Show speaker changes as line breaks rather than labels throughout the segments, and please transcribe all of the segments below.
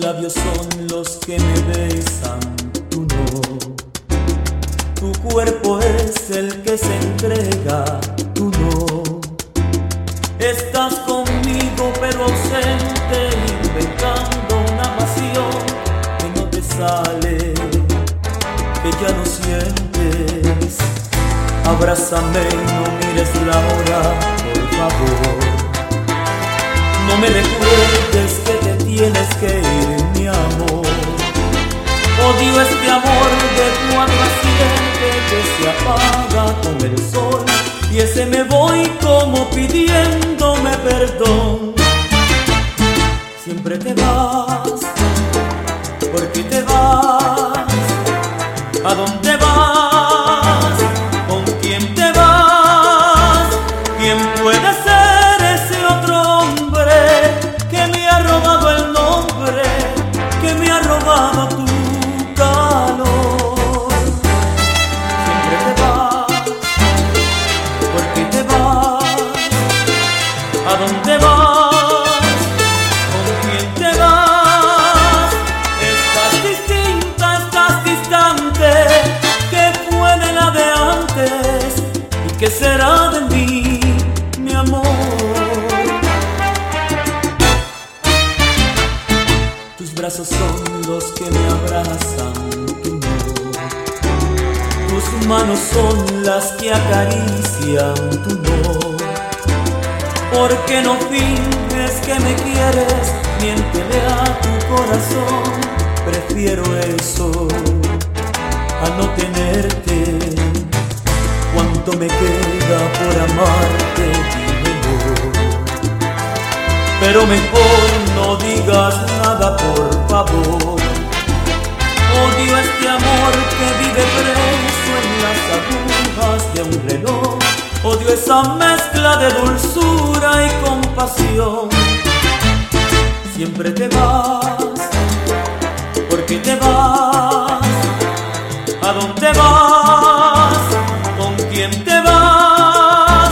labios son los que me besan, tú no. Tu cuerpo es el que se entrega, tú no. Estás conmigo pero ausente, inventando una pasión que no te sale, que ya no sientes. Abrázame no mires la hora, por favor. No me recuerdes que te tienes que ir. Odio este amor de cuando siente que se apaga con el sol y ese me voy como pidiéndome perdón. Siempre te vas, ¿por qué te vas? ¿A dónde brazos son los que me abrazan, tú no. Tus manos son las que acarician, tú no. ¿Por qué no finges que me quieres? Miéntele a tu corazón, prefiero eso a no tenerte. ¿Cuánto me queda por amarte? Dímelo. Pero mejor no digas nada, por Odio este amor que vive preso en las agujas de un reloj. Odio esa mezcla de dulzura y compasión. Siempre te vas, ¿por qué te vas? ¿A dónde vas? ¿Con quién te vas?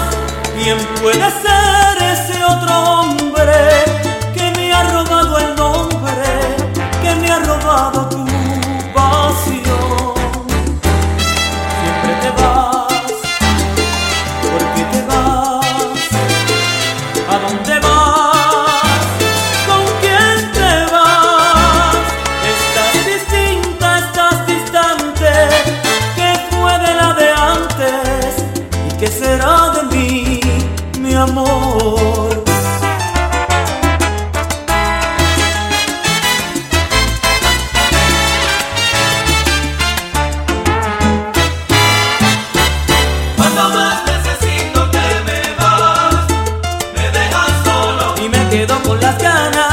¿Quién puede ser Cuando más necesito que me vas, me dejas solo y me quedo con las ganas.